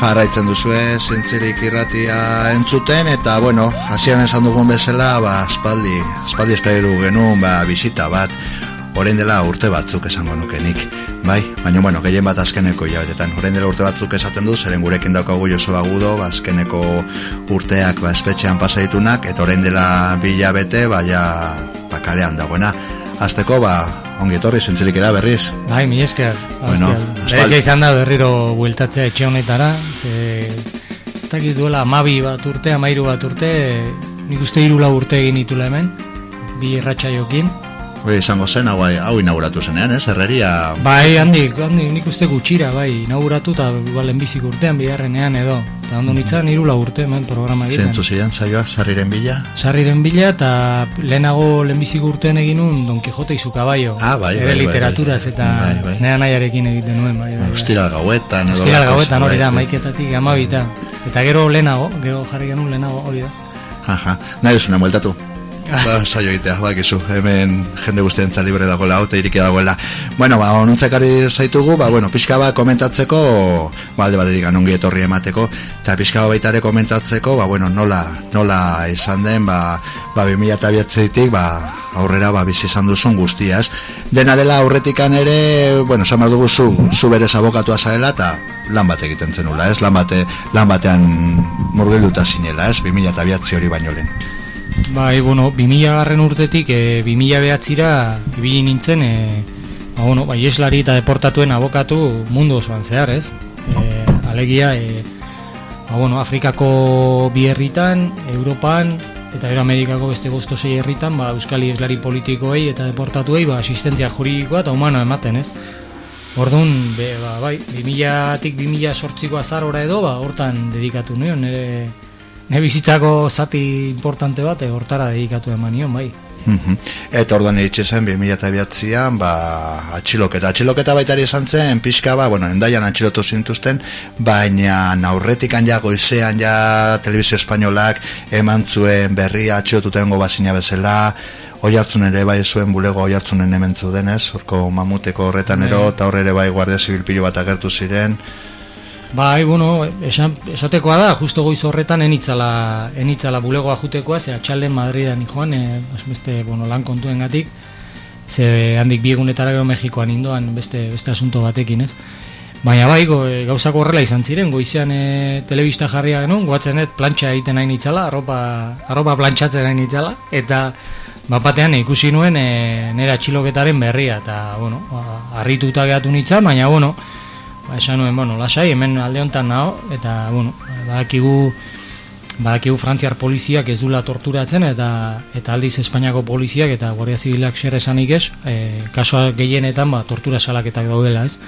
jarraitzen duzue zintzirik irratia entzuten eta bueno, hasieran esan dugun bezala ba, espaldi, espaldi espero genuen ba, bisita bat orain dela urte batzuk esango nukenik bai, baina bueno, gehien bat azkeneko hilabetetan. Orain dela urte batzuk esaten du zeren gurekin daukagu Josu Bagudo ba, azkeneko urteak ba, espetxean pasaitunak eta orain dela bilabete baina ba, kalean dagoena. Azteko ba, ongi etorri zentzelik era berriz. Bai, mi esker. Bueno, ez izan da berriro bueltatzea etxe honetara, ze ez duela amabi bat urte, amairu bat urte, nik uste irula urte egin itula hemen, bi. Bai, izango zen, hau, hau inauguratu zenean, ez, herreria... Bai, handi, handi, nik uste gutxira, bai, inauguratu eta igual bizik urtean biharrenean edo. Eta ondo nintzen, irula urte, hemen programa egiten. Zentu ziren, zaioa, sarriren bila? Sarriren bila, eta lehenago lehenbizik urtean egin nun Don Quixote izu kabaio. Ah, bai, bai, bai, literaturaz, eta bai, bai. nea nahiarekin egiten nuen, bai, bai. Ustira gauetan, edo... Ustira gauetan, hori da, maiketatik, amabita. Eta gero lehenago, gero jarri genuen lehenago, hori da. Aha, nahi duzuna, mueltatu ba, saio egitea, ba, hemen jende guztien libre dagoela, haute iriki dagoela. Bueno, ba, onuntzekari zaitugu, ba, bueno, pixka ba, komentatzeko, ba, alde batetik anongi etorri emateko, eta pixka ba, baitare komentatzeko, ba, bueno, nola, nola izan den, ba, ba, 2008 ba, aurrera, ba, bizi izan duzun guztiaz. Dena dela aurretikan ere, bueno, samar dugu zu, zu berez abokatua zarela, eta lan bat egiten zenula, ez? Lan, bate, lan batean murgilduta zinela, ez? 2008 hori baino lehen. Bai, bueno, 2000 garren urtetik, e, 2000 behatzira, ibili nintzen, e, ba, bueno, bai, eslari eta deportatuen abokatu mundu osoan zehar, ez? E, alegia, e, ba, bueno, Afrikako bi herritan, Europan, eta Euro Amerikako beste gozto zei herritan, ba, Euskali eslari politikoei eta deportatuei, ba, asistentzia juridikoa eta humano ematen, ez? Orduan, be, ba, bai, 2000-tik 2000 sortziko azar ora edo, ba, hortan dedikatu nion, nire ne bizitzako zati importante bat hortara dedikatu eman nion, bai. Mhm. Eta orduan eritxe zen, 2008an, ba, atxiloketa. Atxiloketa baitari esan zen, pixka ba, bueno, endaian atxilotu zintuzten, baina aurretikan ja, goizean ja, televizio espainolak eman zuen berri atxilotuten bazina bezala, oi hartzun ere bai zuen bulego oi hartzunen hemen denez, orko mamuteko horretan ero, bai. eta horre ere bai guardia zibil bat agertu ziren, Bai, bueno, esan, esatekoa da, justo goiz horretan enitzala, enitzala bulegoa jutekoa, ze atxalden Madridan joan, e, beste, bueno, lan kontuen gatik, ze handik biegunetara gero Mexikoan indoan beste, beste asunto batekin, ez? Baina bai, go, e, gauzako horrela izan ziren, goizean e, telebista jarria genuen, goatzen ez, plantxa egiten nahi nitzala, arropa, arropa plantxatzen nahi nitzala, eta bapatean ikusi nuen e, nera txiloketaren berria, eta, bueno, harrituta gehatu nitzan, baina, bueno, ba, esan nuen, bueno, lasai, hemen alde honetan naho, eta, bueno, badakigu, badakigu frantziar poliziak ez dula torturatzen, eta eta aldiz Espainiako poliziak eta Guardia Zibilak zer esanik ez, e, kasoa gehienetan, ba, tortura salaketak daudela, ez.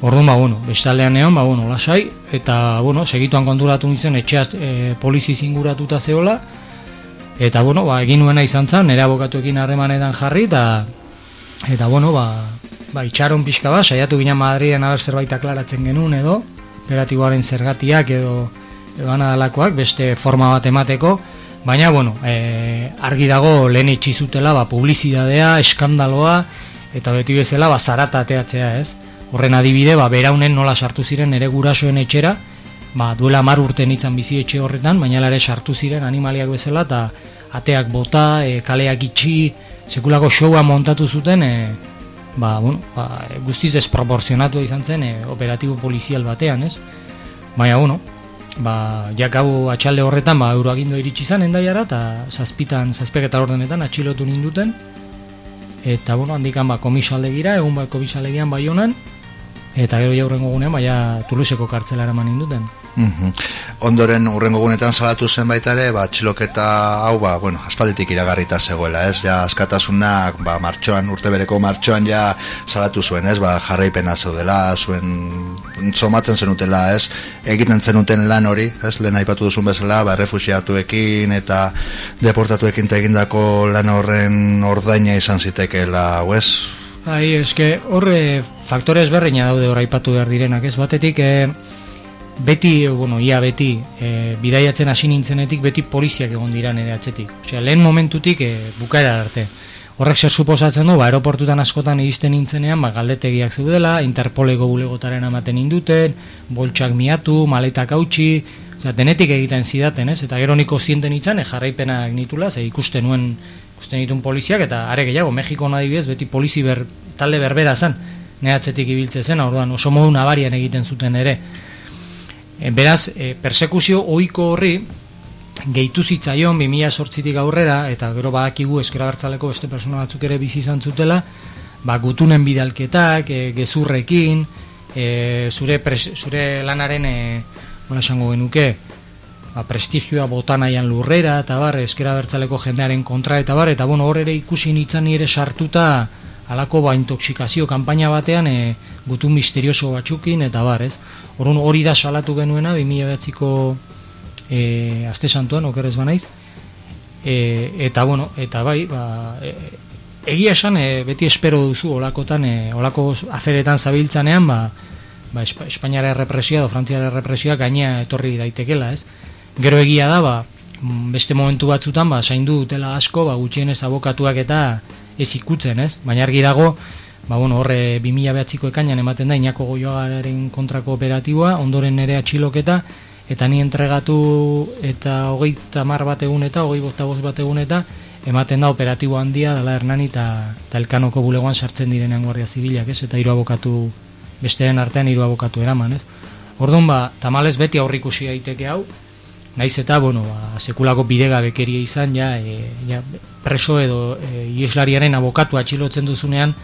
Orduan, ba, bueno, bestaldean egon, ba, bueno, lasai, eta, bueno, segituan konturatu nintzen, etxeaz e, polizi zinguratuta zeola, eta, bueno, ba, egin nuena izan zen, nire abokatuekin harremanetan jarri, eta, eta, bueno, ba, ba, itxaron pixka bat, saiatu gina Madriden haber zerbait aklaratzen genuen edo, operatiboaren zergatiak edo, edo anadalakoak, beste forma bat emateko, baina, bueno, e, argi dago lehen itxizutela, ba, publizidadea, eskandaloa, eta beti bezala, ba, zarata ateatzea, ez? Horren adibide, ba, beraunen nola sartu ziren ere gurasoen etxera, ba, duela mar urte nitzan bizi etxe horretan, baina ere sartu ziren animaliak bezala, eta ateak bota, e, kaleak itxi, sekulako showa montatu zuten, e, ba, bueno, ba, guztiz desproporzionatu izan zen e, operatibo polizial batean, ez? Baina, bueno, ba, jakau atxalde horretan, ba, euroagindo iritsi izan endaiara, eta zazpitan, zazpeketa ordenetan atxilotu ninduten, eta, bueno, handikan, ba, komisaldegira, egun ba, komisaldegian bai honan, eta gero jaurrengo gunean, baina Tuluseko kartzelara man ninduten. Mhm. Ondoren urrengo gunetan salatu zen baita ere, ba, txiloketa hau, ba, bueno, aspalditik iragarrita zegoela, ez? Ja, askatasunak, ba, martxoan, urte bereko martxoan ja salatu zuen, ez? Ba, jarraipena zeudela, zuen somatzen zenutela, ez? Egiten zenuten lan hori, ez? Lehen aipatu duzun bezala, ba, refusiatuekin eta deportatuekin egindako lan horren ordaina izan zitekeela, ez? Bai, eske horre faktore ezberdina daude hor aipatu behar direnak, ez? Batetik, eh, beti, bueno, ia beti, e, bidaiatzen hasi nintzenetik beti poliziak egon dira nire atzetik. Osea, lehen momentutik e, bukaera arte. Horrek zer suposatzen du, ba, aeroportutan askotan iristen nintzenean, ba, galdetegiak zeudela, Interpoleko bulegotaren amaten induten, boltsak miatu, maletak hautsi, oza, denetik egiten zidaten, ez? Eta gero niko zienten itzan, e, jarraipenak nitula, ze ikusten nuen, ikusten ditun poliziak, eta are gehiago, Mexiko nahi bez, beti polizi ber, talde berbera zen, nehatzetik ibiltze zen, orduan oso modu nabarian egiten zuten ere. E, beraz, e, persekuzio ohiko horri, gehitu zitzaion 2008tik aurrera eta gero badakigu eskerabertzaleko beste persona batzuk ere bizi izan zutela ba, gutunen bidalketak e, gezurrekin e, zure, pres, zure lanaren e, bona esango genuke ba, prestigioa botanaian lurrera eta bar eskerabertzaleko jendearen kontra eta bar eta bueno hor ere ikusi nitzan ere sartuta alako ba intoxikazio kanpaina batean e, gutun misterioso batzukin eta bar ez hori da salatu genuena 2008ko e, aste santuan, okerrez banaiz, e, eta bueno, eta bai, ba, e, egia esan, e, beti espero duzu olakotan, e, olako aferetan zabiltzanean, ba, ba, Espainiara errepresioa, do Frantziara errepresioa gaina etorri daitekela, ez? Gero egia da, ba, mm, beste momentu batzutan, ba, zaindu dutela asko, ba, gutxienez abokatuak eta ez ikutzen, ez? Baina argi dago, ba, bueno, horre 2000 behatziko ekainan ematen da, inako goioagaren kontrako operatiboa, ondoren ere atxiloketa, eta ni entregatu eta hogei tamar bat egun eta hogei bozta bost bat egun eta ematen da operatibo handia dela Hernani eta, eta elkanoko bulegoan sartzen direnean guardia zibilak, ez? Eta hiru abokatu, bestearen artean hiru abokatu eraman, ez? Orduan ba, tamales beti aurrikusi daiteke hau, naiz eta, bueno, ba, sekulako bidega bekeria izan, ja, e, ja preso edo e, ieslariaren abokatu atxilotzen duzunean,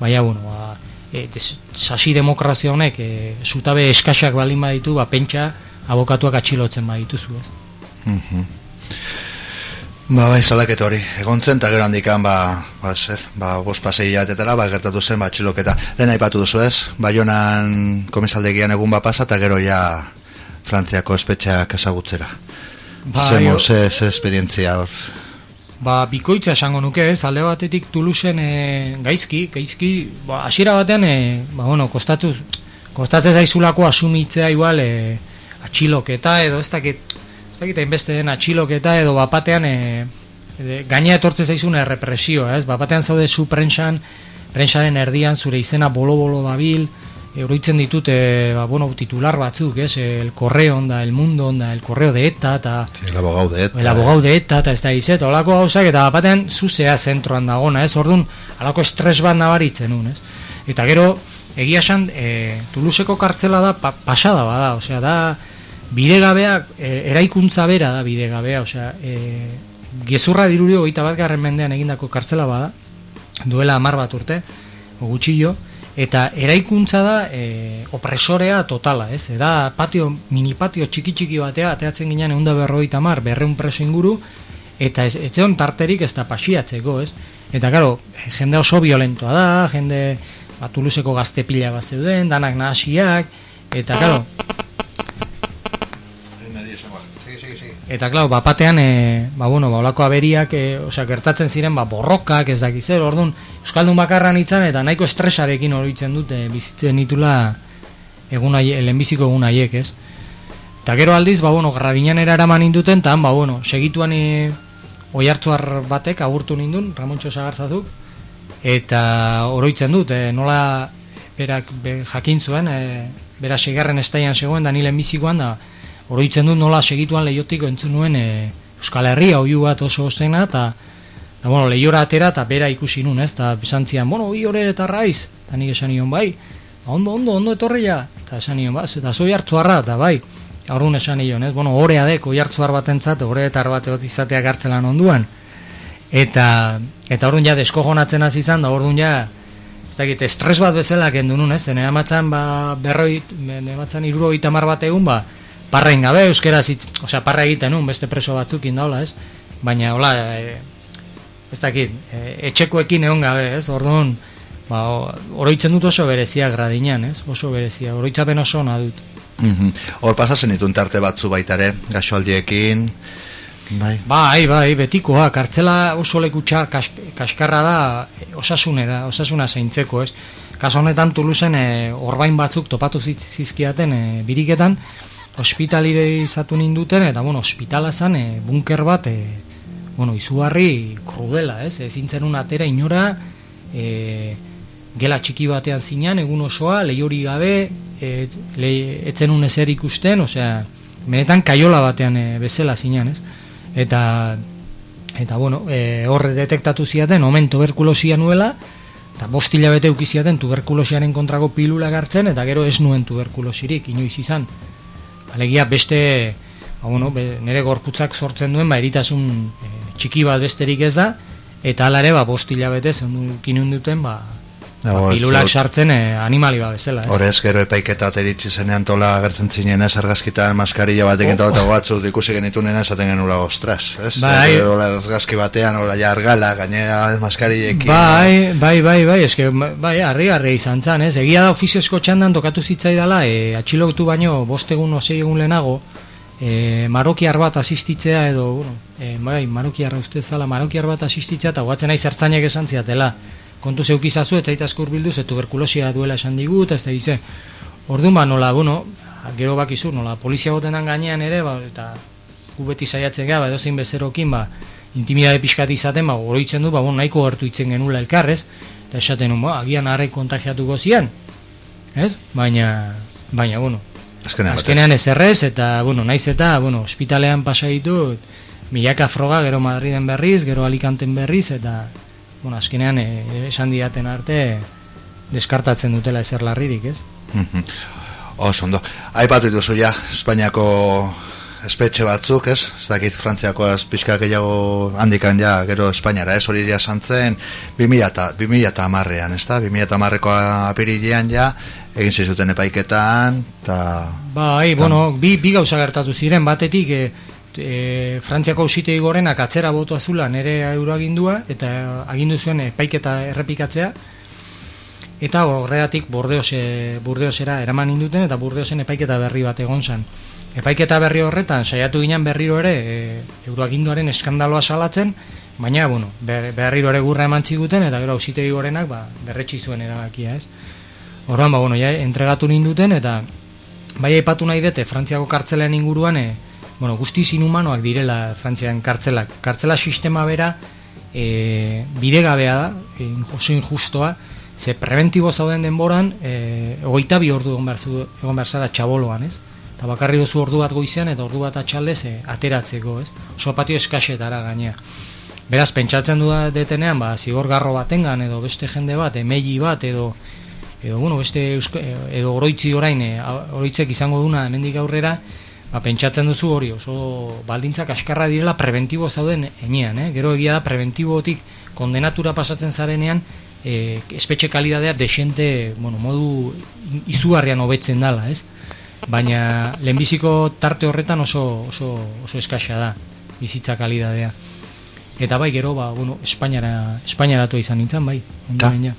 baina, bueno, ba, e, sasi demokrazia honek, e, zutabe eskaxak balin baditu, ba, pentsa, abokatuak atxilotzen badituzu ez. Mm Ba, bai, salaketa hori. Egontzen, eta gero handikan, ba, ba, zer, ba, bos pasei jatetara, ba, gertatu zen, ba, atxiloketa. Lehen aipatu duzu ez, Baionan komisaldegian egun ba pasa, eta gero ja Frantziako espetxeak ezagutzera. Ba, Zemo, ze, ze esperientzia hor? Ba, bikoitza esango nuke, ez, alde batetik Tuluzen e, gaizki, gaizki, ba, asiera batean, e, ba, bueno, kostatu, kostatzen zaizulako asumitzea igual, e, atxiloketa edo ez dakit ez dakit hainbeste den atxiloketa edo bapatean e, e, gaina etortze zaizun errepresio ez bapatean zaude zu prentsan prentsaren erdian zure izena bolo-bolo dabil Euroitzen ditut, e, ba, bueno, titular batzuk, ez, el correo onda, el mundo onda, el correo de eta, eta... El abogau de eta. El abogau de eta, eta ez da izet, olako gauzak, eta bapatean zuzea zentroan dagona, ez, orduan, alako estres bat nabaritzen un, ez. Eta gero, egia esan, e, Tuluseko kartzela da, pa, pasada bada, osea, da, bidegabeak, e, eraikuntza bera da bidegabea, osea, e, gezurra dirurio goita bat garren mendean egindako kartzela bada, duela amar bat urte, gutxillo, eta eraikuntza da e, opresorea totala, ez? Da patio, mini patio txiki txiki batea, ateatzen ginen egun da berroita mar, berreun preso inguru, eta ez, ez tarterik ez da pasiatzeko, ez? Eta, karo, jende oso violentoa da, jende batuluseko gazte pila bat zeuden, danak nahasiak, eta, karo, Eta klau, bapatean, e, ba, bueno, ba, olako aberiak, e, osea, gertatzen ziren, ba, borrokak, ez dakiz, zer, orduan, Euskaldun bakarran itzan, eta nahiko estresarekin horitzen dute, bizitzen ditula egun aie, lehenbiziko egun aiek, ez? Eta gero aldiz, ba, bueno, gradinan eraman induten, eta, ba, bueno, segituan e, oi hartzuar batek, agurtu nindun, Ramontxo Sagarzazuk, eta oroitzen dut, e, nola berak be, jakin zuen, e, bera segarren estaian zegoen, da nile bizikoan, da, oroitzen dut nola segituan lehiotik entzun nuen e, Euskal Herria oiu bat oso ostena eta da, bueno, lehiora atera eta bera ikusi nun, ez, eta bizantzian, bueno, bi hori eta raiz, eta nik esan nion, bai, ba, ondo, ondo, ondo etorria, eta esan nion, ba, eta zoi hartu harra, eta bai, aurrun esan nion, ez, bueno, horea deko, oi hartu harra eta bat izateak hartzelan onduan, eta, eta orduan ja, desko jonatzen hasi izan, da orduan ja, ez dakit, estres bat bezala kendu nun, ez, nire amatzen, ba, berroi, nire amatzen iruro bat egun, ba, parra gabe euskera osea, parra egiten un, beste preso batzuk indaula, ez? Baina, hola, e, ez dakit, e, etxekoekin egon gabe, ez? Orduan, ba, oroitzen dut oso berezia gradinan, ez? Oso berezia, oroitzapen oso ona dut. Mhm. Hor pasazen ditun tarte batzu baitare, gaxoaldiekin, bai? Bai, bai, betikoa, kartzela oso leku txar, kaskarra da, osasunera, osasuna zeintzeko, ez? Kaso honetan Tuluzen e, orbain batzuk topatu zizkiaten e, biriketan, ospitalire izatu ninduten, eta bueno, ospitala zan, e, bunker bat, e, bueno, izugarri krudela, ez? Ezin zenun atera inora, e, gela txiki batean zinan, egun osoa, lehiori gabe, e, le, etzenun ezer ikusten, osea, benetan kaiola batean e, bezala zinan, ez? Eta, eta bueno, e, horre detektatu ziaten, omen tuberkulosia nuela, eta bostila bete ukiziaten tuberkulosiaren kontrako pilula gartzen, eta gero ez nuen tuberkulosirik, inoiz izan. Alegia beste, ba, bueno, be, nire gorputzak sortzen duen, ba, eritasun e, txiki bat besterik ez da, eta alare, ba, bostila bete zen duten, Ba, pilulak sartzen eh, animali ba bezala. Eh? Horez, gero epaiketa teritzi zenean tola agertzen zinen ez argazkita maskarilla batekin oh. eta batzu ikusi genitu nena esaten genula ostras. Ez? Bai. Ola argazki batean, ola jargala, gainera maskarillekin. Bai, bai, bai, bai, eske, bai, arri, arri izan zan, ez? Egia da ofiziosko txandan tokatu zitzaidala, e, atxilotu baino, bostegun osei egun lehenago, e, marokiar bat asistitzea edo, bueno, e, bai, marokiar uste zala, marokiar bat asistitzea, eta guatzen nahi zertzainek esan ziatela kontu zeukizazu, ez zaitaz kurbildu, ze tuberkulosia duela esan digut, ez da gize. Orduan ba, nola, bueno, gero bakizu, nola, polizia gotenan gainean ere, ba, eta gu beti saiatzen gara, ba, edo zein bezerokin, ba, intimidade pixkat izaten, ba, oroitzen du, ba, bon, nahiko gertu itzen genula elkarrez, eta esaten, ba, agian harrek kontagiatuko zian, ez? Baina, baina, bueno, azkenean, azkenean ez errez, eta, bueno, naiz eta, bueno, ospitalean pasa ditut, milaka froga, gero Madriden berriz, gero Alicanten berriz, eta, bueno, azkenean e, esan diaten arte deskartatzen dutela ezer larririk, ez? Mhm. Oso, ondo. Aipatu dituzu ja, Espainiako espetxe batzuk, ez? Ez dakit Frantziako pixka gehiago handikan ja, gero Espainiara, ez? Hori ja santzen 2000 eta amarrean, ez da? 2000 eta amarreko apirilean ja, egin zizuten epaiketan, eta... Bai, bueno, bi, bi gauza gertatu ziren, batetik, e, e, Frantziako ausitegi gorenak atzera botu azula nere euroagindua eta agindu zuen epaiketa errepikatzea. Eta horreatik bordeose, bordeosera eraman induten eta bordeosen epaiketa berri bat egon zen. Epaiketa berri horretan saiatu ginen berriro ere e, euroaginduaren eskandaloa salatzen baina bueno, berriro ere gurra eman ziguten eta gero ausitegi gorenak ba, berretsi zuen erabakia ez? Horban, ba, bueno, ja, entregatu ninduten eta bai aipatu nahi dute Frantziako kartzelen inguruan e, bueno, guztiz inhumanoak direla Frantzian kartzelak. Kartzela sistema bera e, bidegabea da, e, oso injustoa, ze preventibo zauden denboran, e, ogeita bi ordu egon behar zara txaboloan, ez? Eta bakarri duzu ordu bat goizean eta ordu bat atxaldez e, ateratzeko, ez? Oso patio eskaxetara gainea. Beraz, pentsatzen du detenean, ba, zigor garro batengan edo beste jende bat, emegi bat edo edo, bueno, beste edo oroitzi orain, e, oroitzek izango duna hemendik aurrera, ba, pentsatzen duzu hori oso baldintzak askarra direla preventibo zauden enean, eh? gero egia da preventibotik kondenatura pasatzen zarenean e, espetxe kalidadea desente bueno, modu izugarrian hobetzen dala, ez? baina lehenbiziko tarte horretan oso, oso, oso eskaxa da bizitza kalidadea eta bai gero ba, bueno, Espainiara, Espainiaratu izan nintzen bai, ondo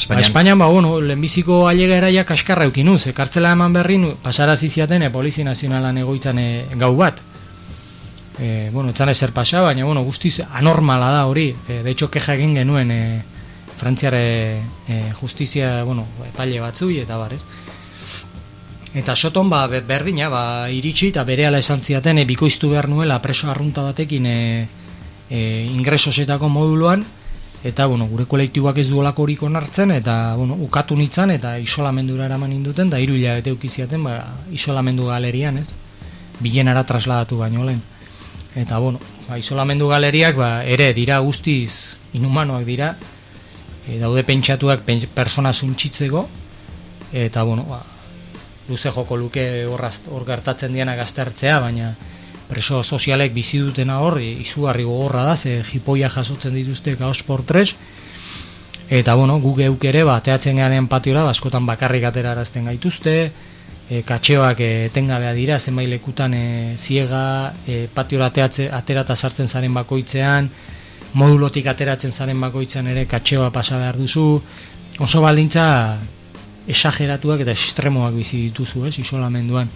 Espainian. Ba, Espainian, ba, bueno, lehenbiziko ailega eraia kaskarra eukinu, ze kartzela eman berrin, pasarazi ziaten, e, Polizia Nazionalan egoitzan e, gau bat. E, bueno, etzan ezer pasa, baina, bueno, guztiz anormala da hori. E, de hecho, keja egin genuen e, frantziare e, justizia, bueno, epaile batzui, eta barez. Eta soton, ba, berdina, ba, iritsi, eta bere ala esan ziaten, e, bikoiztu behar nuela preso arrunta batekin e, e, ingresosetako moduluan, eta bueno, gure kolektiboak ez duolako horik onartzen eta bueno, ukatu nitzan eta isolamendura eraman induten da hiru hilabete ukiziaten ba, isolamendu galerian ez? Bilenara trasladatu baino lehen. Eta bueno, ba, isolamendu galeriak ba, ere dira guztiz inhumanoak dira e, daude pentsatuak pen, persona zuntxitzeko eta bueno, ba, luze joko luke hor gertatzen diana gaztertzea baina preso sozialek bizi dutena hor izugarri gogorra da ze jipoia jasotzen dituzte gaos portres eta bueno guk geuk ere ba teatzen garen patiora ba, askotan bakarrik aterarazten gaituzte. E, katxeoak etengabea dira zenbait lekutan e, ziega e, patiora teatze aterata sartzen zaren bakoitzean modulotik ateratzen zaren bakoitzean ere katxeoa pasa behar duzu. Oso baldintza esageratuak eta estremoak bizi dituzu, ez, isolamenduan.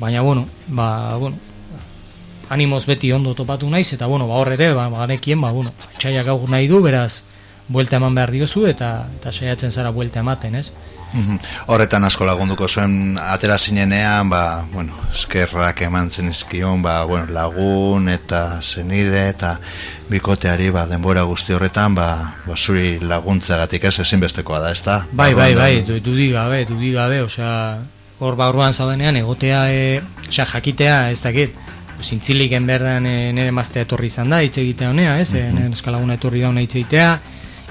Baina, bueno, ba, bueno, animoz beti ondo topatu naiz eta bueno, ba hor ere, ba ganekien, ba bueno, txaiak gaur nahi du, beraz buelta eman behar diozu eta eta saiatzen zara buelta ematen, ez? Mhm. Horretan asko lagunduko zuen atera zinenean, ba, bueno, eskerrak eman zenizkion, ba, bueno, lagun eta zenide eta bikoteari ba, denbora guzti horretan, ba, ba zuri laguntzagatik ez ezinbestekoa da, ez da? Bai, bai, bai, du, dudi gabe, dudi gabe, osea, hor ba orduan zaudenean, egotea, e, osea, jakitea, ez dakit, zintzilik enberdan e, nire mazte etorri izan da, hitz egitea honea, ez, mm -hmm. nire eskalaguna etorri da hitz egitea,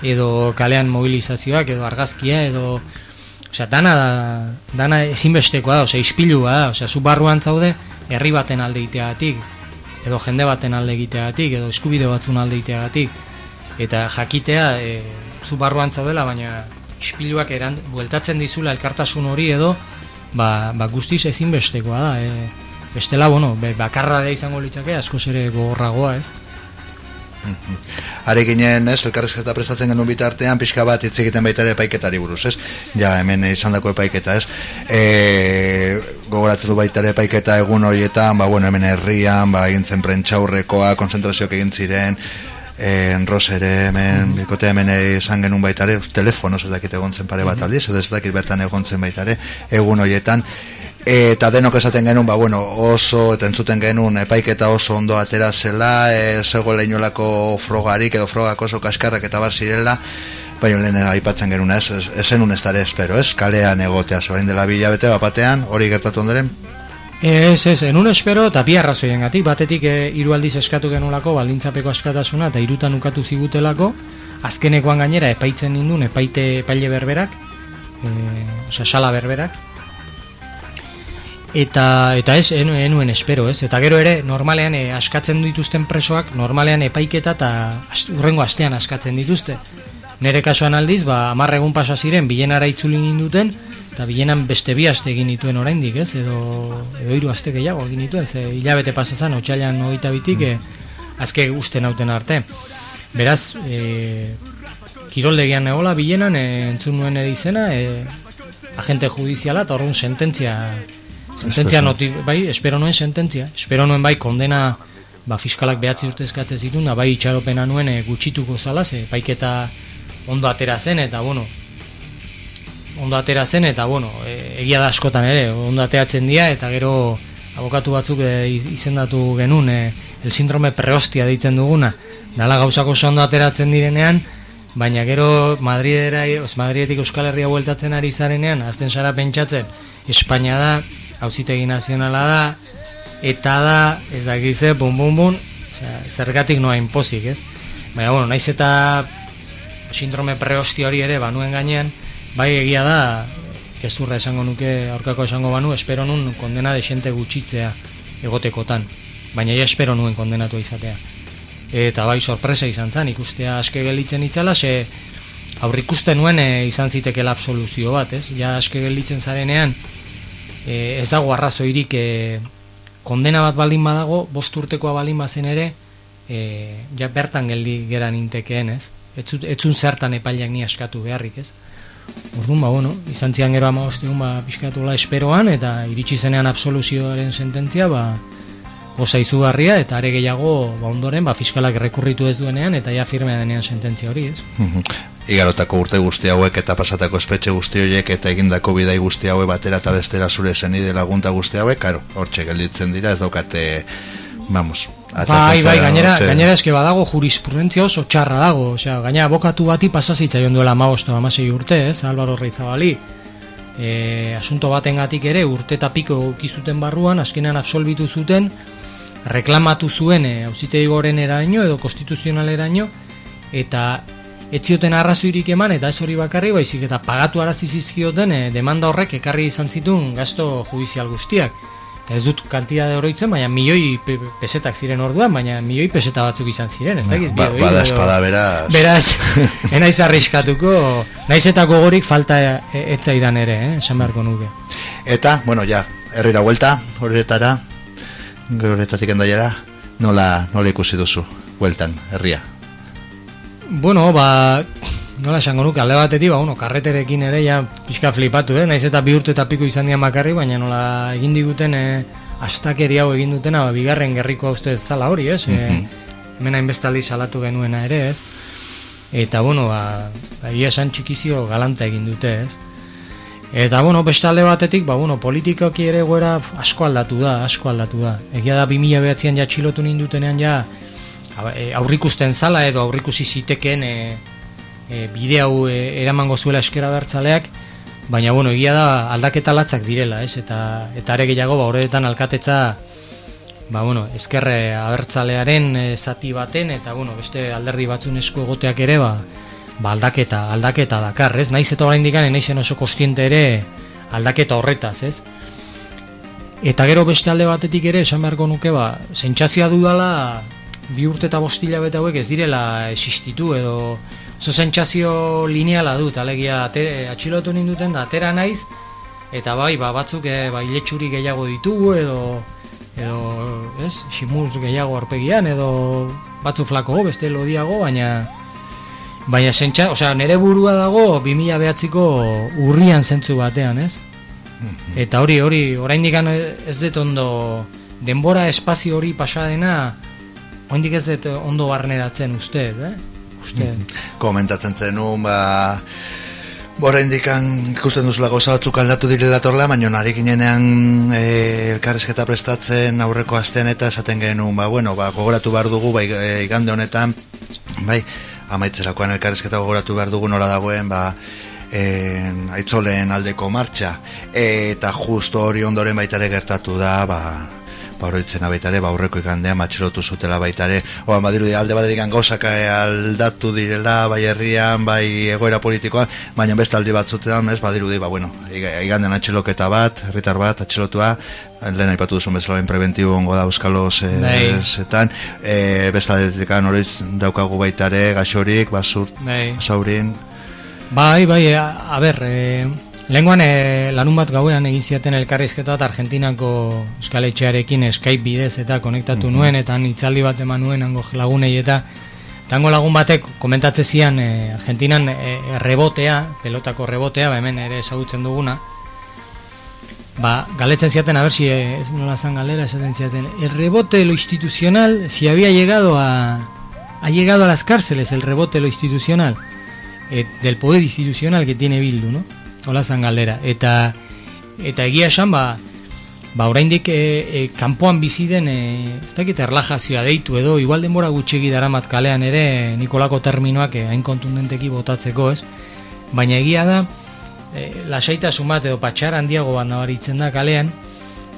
edo kalean mobilizazioak, edo argazkia, edo Osea, dana, dana ezinbestekoa da, osea, ispilua da, osea, zu barruan zaude, herri baten alde iteagatik, edo jende baten alde egiteagatik, edo eskubide batzun alde iteagatik, eta jakitea, e, zu barruan zaudela, baina ispiluak eran, bueltatzen dizula elkartasun hori edo, ba, ba guztiz ezinbestekoa da, e, bestela, bueno, bakarra da izango litzake, asko ere gogorragoa, ez? Are ginen, ez, elkarrezketa prestatzen genuen bitartean, pixka bat hitz egiten baita ere epaiketari buruz, ez? Ja, hemen izan dako epaiketa, ez? E, gogoratzen du baita ere epaiketa egun horietan, ba, bueno, hemen herrian, ba, egin zen prentxaurrekoa, konzentrazioak egin ziren, en rosere hemen, bikote hemen izan genuen baita ere, telefono, ez dakit egon zen pare bat aldiz, ez dakit bertan egon zen baita ere, egun horietan, eta denok esaten genuen, ba, bueno, oso, eta entzuten genuen, epaiketa oso ondo atera zela, e, zego leinolako frogarik edo frogak oso kaskarrak eta bar zirela, baina lehen aipatzen genuen, ez, ez, ez zenun ez espero, ez, kalean egotea, zorain dela bila bete, bapatean, hori gertatu ondoren? Ez, ez, enun espero, eta bi arrazoien gatik, batetik e, hiru eskatu genulako, balintzapeko askatasuna, eta irutan ukatu zigutelako, azkenekoan gainera epaitzen nindun, epaite epaile berberak, e, osea, sala berberak, eta eta ez enuen espero, ez? Eta gero ere normalean e, askatzen dituzten presoak normalean epaiketa eta urrengo astean askatzen dituzte. Nere kasuan aldiz, ba 10 egun pasa ziren bilenara itzuli ninduten eta bilenan beste bi aste egin dituen oraindik, ez? Edo edo hiru aste gehiago egin dituen, ze ilabete pasa zan otsailean 22tik mm. e, azke uste nauten arte. Beraz, e, kiroldegian egola bilenan e, entzun nuen edizena, e, agente judiziala eta horren sententzia Sententzia noti, bai, espero nuen sententzia. Espero nuen bai, kondena, ba, fiskalak behatzi dute eskatze zitun, da bai, itxaropena nuen e, gutxituko zala, ze, paiketa ondo atera zen, eta, bueno, ondo atera zen, eta, bueno, e, egia da askotan ere, ondo ateratzen dira, eta gero abokatu batzuk e, izendatu genuen, e, el sindrome preostia ditzen duguna, dala gauzako ondo ateratzen direnean, baina gero Madridera, Madridetik Euskal Herria bueltatzen ari zarenean, azten zara pentsatzen, Espainia da, hauzitegi nazionala da, eta da, ez da gize, bum bum bum, zergatik noa inpozik, ez? Baina, bueno, naiz eta sindrome preosti hori ere, banuen gainean, bai egia da, gezurra esango nuke, aurkako esango banu, espero nun kondena desente gutxitzea egotekotan, baina ja espero nuen kondenatu izatea. Eta bai sorpresa izan zen, ikustea aske gelitzen itzala, ze aurrikusten nuen e, izan zitekela absoluzio bat, ez? Ja aske gelitzen zarenean, e, ez dago arrazoirik e, kondena bat baldin badago, bost urtekoa baldin bazen ere, e, ja bertan geldi geran intekeen, ez? Etzun zertan epaileak ni askatu beharrik, ez? Orduan, ba, bueno, izan zian gero ama ostiun, ba, la esperoan, eta iritsi zenean absoluzioaren sententzia, ba, osa izugarria, eta are gehiago, ba, ondoren, ba, fiskalak rekurritu ez duenean, eta ja firmea denean sententzia hori, ez? Mhm igarotako urte guzti hauek eta pasatako espetxe guzti horiek eta egindako bidai guzti hauek batera eta bestera zure zenide lagunta guzti hauek, karo, hortxe gelditzen dira, ez daukate, vamos, Bai, bai, gainera, gainera eske badago jurisprudentzia oso txarra dago, osea, gainera abokatu bati pasazitza joan duela maosta amasei urte, ez, Álvaro Reizabali. E, asunto batengatik ere urte eta piko ukizuten barruan, azkenean absolbitu zuten, reklamatu zuen hauzitegi goren eraino edo konstituzional eraino, eta etzioten arrazoirik eman eta ez hori bakarri baizik eta pagatu arazi zizkioten e, demanda horrek ekarri izan zituen gasto judizial guztiak. Eta ez dut kantia de oroitzen, baina milioi pesetak ziren orduan, baina milioi peseta batzuk izan ziren, ez dakit? Ba, bada espada, beraz. Beraz, enaiz arriskatuko, naiz eta gogorik falta etzaidan ere, eh, esan beharko nuke. Eta, bueno, ja, herrira vuelta, horretara, horretatik endaiera, nola, nola ikusi duzu, hueltan, herria? Bueno, ba, nola esango nuke, alde batetik, ba, bueno, karreterekin ere, ja, pixka flipatu, eh? naiz eta bi urte eta piko izan dian bakarri, baina nola egin diguten, eh, astakeri hau egin dutena, ba, bigarren gerriko uste zala hori, ez? Mm -hmm. e, salatu genuena ere, ez? eta bueno, ba, ba esan txikizio galanta egin dute, ez? Eta, bueno, beste alde batetik, ba, bueno, politikoki ere goera asko aldatu da, asko aldatu da. Egia da, 2000 behatzean ja txilotu nindutenean ja e, aurrikusten zala edo aurrikusi ziteken e, e, bide hau e, eramango zuela eskera bertzaleak, baina, bueno, egia da aldaketa latzak direla, ez? Eta, eta are gehiago, ba, horretan alkatetza, ba, bueno, eskerre abertzalearen e, zati baten, eta, bueno, beste alderdi batzun esku egoteak ere, ba, ba, aldaketa, aldaketa dakar, ez? Naiz eta orain dikane, naizen oso kostiente ere aldaketa horretaz, ez? Eta gero beste alde batetik ere, esan beharko nuke, ba, sentsazioa dudala, bi urte eta bostila bete hauek ez direla existitu, edo oso sentsazio lineala dut, alegia atxilotu ninduten da, atera naiz, eta bai, ba, batzuk e, letxuri gehiago ditugu, edo, edo, ez, simuz gehiago arpegian, edo batzu flako, beste lodiago, baina, Baina sentxa, osea, nere burua dago 2000 behatziko urrian zentzu batean, ez? Mhm. Eta hori, hori, orain dikan ez dut ondo denbora espazio hori pasadena orain ez dut ondo barneratzen uste, eh? Uste. Mhm. Komentatzen zenun, ba... Bora indikan ikusten duzula goza batzuk aldatu direla torla, baina nari ginenean e, elkarrezketa prestatzen aurreko astean eta esaten genuen, ba, bueno, ba, gogoratu behar dugu, bai, e, igande honetan, bai, amaitzerakoan elkarrezketa gogoratu behar dugu nola dagoen ba, en, aitzolen aldeko martxa. Eta justo hori ondoren baitare gertatu da ba, horretzen abaitare, ba aurreko ikandean matxerotu zutela baitare, oa badiru di alde badetik gauzak aldatu direla bai herrian, bai egoera politikoan baina beste aldi bat zutean, ez badiru di, ba bueno, igandean atxeloketa bat herritar bat, atxelotua lehen aipatu duzun bezala en preventibo ongo da euskalos zetan e, bestaletekan hori daukagu baitare gaxorik, basur basaurin. Bai, bai, a, a ber e, lenguan e, lanun bat gauean egin ziaten elkarrizketa bat Argentinako euskaletxearekin Skype bidez eta konektatu mm nuen eta nitzaldi bat eman nuen ango lagunei eta Tango lagun batek komentatze zian e, Argentinan e, rebotea, pelotako rebotea, ba hemen ere ezagutzen duguna, Ba, galetzen ziaten, a ver si es no la san galera, esaten ziaten, el rebote de lo institucional, si había llegado a ha llegado a las cárceles el rebote de lo institucional, eh, del poder institucional que tiene Bildu, ¿no? Hola san galera. Eta, eta egia esan, ba, ba oraindik e, e, kanpoan bizi den, e, ez dakit erlajazioa deitu edo, igual denbora gutxegi daramat kalean ere, Nikolako terminoak hain kontundenteki botatzeko, ez? Baina egia da, e, lasaitasun bat edo patxar handiago bat nabaritzen da kalean,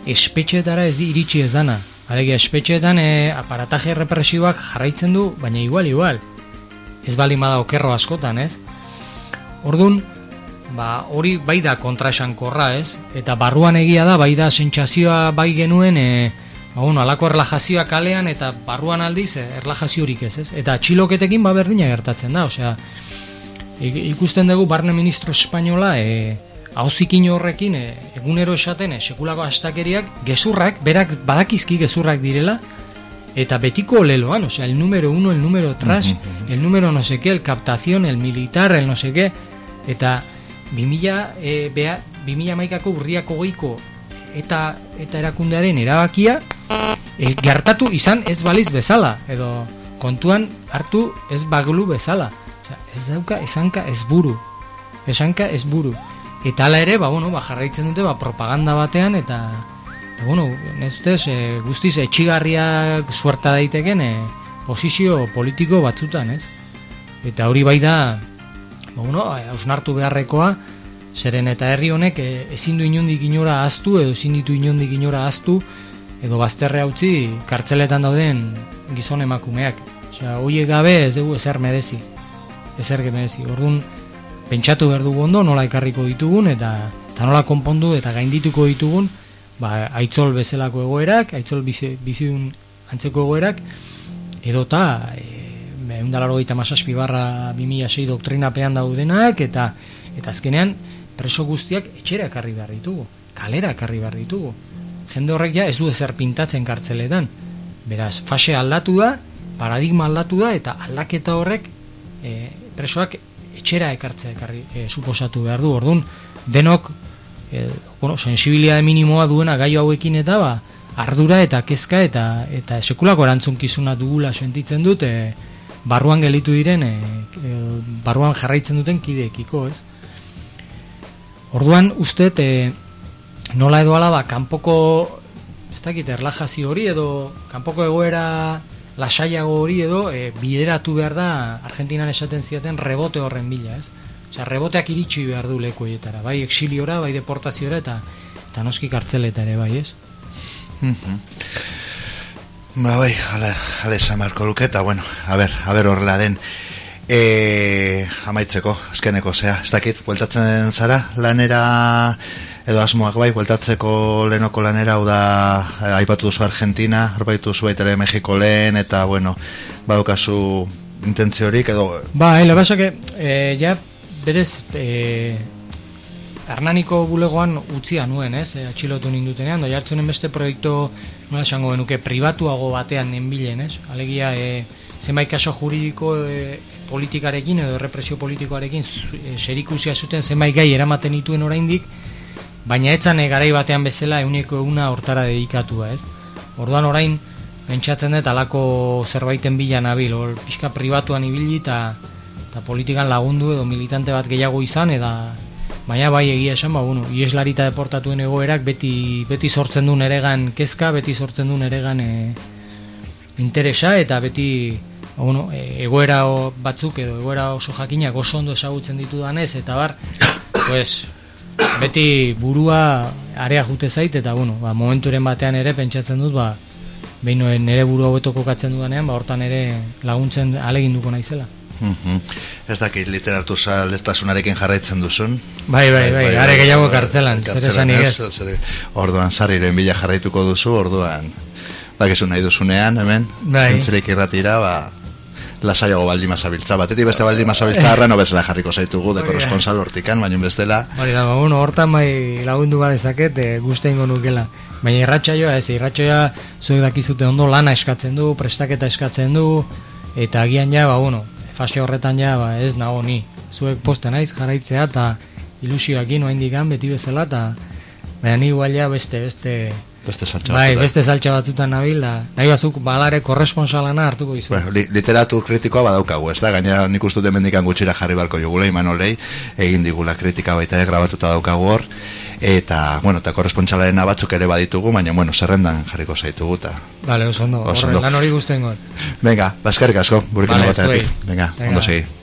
espetxeetara ez di iritsi ez dana. Alegia, espetxeetan e, aparataje represiboak jarraitzen du, baina igual, igual. Ez bali ma okerro askotan, ez? Ordun ba, hori bai da kontraesankorra, ez? Eta barruan egia da, bai da sentsazioa bai genuen, e, ba, bueno, alako erlajazioa kalean, eta barruan aldiz, e, erlajaziorik ez, ez? Eta txiloketekin ba berdina gertatzen da, osea, ikusten dugu barne ministro espainola e, hauzikin horrekin e, egunero esaten e, sekulako astakeriak gezurrak, berak badakizki gezurrak direla eta betiko leloan, osea, el número uno, el número tras, el número no sé qué, el captación, el militar, el no sé qué, eta 2000, e, 2000 maikako urriako goiko eta, eta erakundearen erabakia e, gertatu izan ez baliz bezala, edo kontuan hartu ez baglu bezala. Ez dauka esanka ez buru esanka ez buru. Eta ala ere ba, bueno, ba, jarraitzen dute ba, propaganda batean eta, eta bueno, ez ustez e, guztiz etxigarriak suerta daiteken e, posizio politiko batzutan ez? Eta hori bai da bueno, hausnartu beharrekoa zeren eta herri honek e, ezin du inondik inora aztu edo ezin ditu inondik inora aztu edo bazterre utzi kartzeletan dauden gizon emakumeak Osea, hoiek gabe ez dugu ezer merezi ezer gemezi. Orduan, pentsatu behar dugu ondo, nola ekarriko ditugun, eta, eta nola konpondu eta gaindituko ditugun, ba, aitzol bezalako egoerak, aitzol bizi, bizidun antzeko egoerak, edota, e, eundalaro gaita masaspi barra 2006 doktrinapean daudenak, eta eta azkenean, preso guztiak etxera ekarri behar ditugu, kalera ekarri behar ditugu. Jende horrek ja ez du ezer pintatzen kartzeletan. Beraz, fase aldatu da, paradigma aldatu da, eta aldaketa horrek e, presoak etxera ekartzea ekarri e, suposatu behar du. Orduan, denok e, bueno, sensibilidade minimoa duena gai hauekin eta ba, ardura eta kezka eta eta sekulako erantzunkizuna dugula sentitzen dut e, barruan gelitu diren e, barruan jarraitzen duten kideekiko, ez? Orduan, uste, e, nola edo alaba, kanpoko, ez dakit, erlajazio hori edo, kanpoko egoera lasaiago hori edo, e, bideratu behar da, Argentinan esaten ziaten, rebote horren bila, ez? Osea, reboteak iritsi behar du lekuetara, bai exiliora, bai deportaziora, eta, eta noski kartzeleta ere, bai, ez? Mhm. Ba, bai, ale, ale marko luke, eta bueno, a ber, a ber horrela den. E, amaitzeko, azkeneko, zea, ez dakit, bueltatzen zara, lanera, edo asmoak bai, bueltatzeko lehenoko lanera, hau da, eh, aipatu duzu Argentina, aipatu duzu baitere Mexiko lehen, eta, bueno, badukazu intentziorik, edo... Ba, ele, basake, eh, ja, berez, eh, Arnaniko bulegoan utzia nuen, ez, eh, atxilotu nindutenean, da jartzunen beste proiektu, nola esango benuke, pribatuago batean nenbilen, ez, alegia, e, zenbait kaso juridiko e, politikarekin edo represio politikoarekin e, serikusia zuten zenbait gai eramaten dituen oraindik, baina etzan garai batean bezala euneko eguna hortara dedikatua, ez. Orduan orain, pentsatzen dut alako zerbaiten bila nabil, pixka pribatuan ibili eta politikan lagundu edo militante bat gehiago izan, eta Baina bai egia esan, ba, bueno, ieslarita deportatuen egoerak beti, beti sortzen du neregan kezka, beti sortzen du neregan e, interesa, eta beti ba, bueno, e, egoera batzuk edo egoera oso jakinak oso ondo esagutzen ditu danez, eta bar, pues, beti burua area jute zait, eta bueno, ba, momenturen batean ere pentsatzen dut, ba, behin nire burua hobeto kokatzen dudanean, ba, hortan ere laguntzen aleginduko naizela. Mm Ez dakit literatu lestasunarekin jarraitzen duzun? Bai, bai, bai, bai are gehiago kartzelan, zer esan ez Orduan, sarriren bila jarraituko duzu, orduan Bakizu nahi duzunean, hemen? Bai. Irratira, ba lasaiago baldi masabiltza Batetik beste baldi masabiltza arra no bezala jarriko zaitugu De korresponsal hortikan, baina bestela Bari da, ba, uno, hortan bai lagundu badezaket e, Guzti ingo nukela Baina irratxaioa ez, irratxaioa Zuek dakizute ondo lana eskatzen du Prestaketa eskatzen du Eta agian ja, ba, bueno, fase horretan ja ba, ez nago ni. Zuek poste naiz jarraitzea eta ilusioakin noa indikan beti bezala eta baina ni gualia beste beste beste saltza bai, beste saltza batzutan nabil nahi bazuk balare korresponsalana hartuko izu bueno, li, literatur kritikoa badaukagu ez da? Gaina nik uste mendikan gutxira jarri barko jugula imanolei egin digula kritika baita grabatuta daukagu hor eta, bueno, eta korresponsalen batzuk ere baditugu, baina, bueno, zerrendan jarriko zaitugu, eta... Vale, oso ondo, lan hori guztengo. Venga, baskarrik asko, burukin vale, Venga, ondo segi.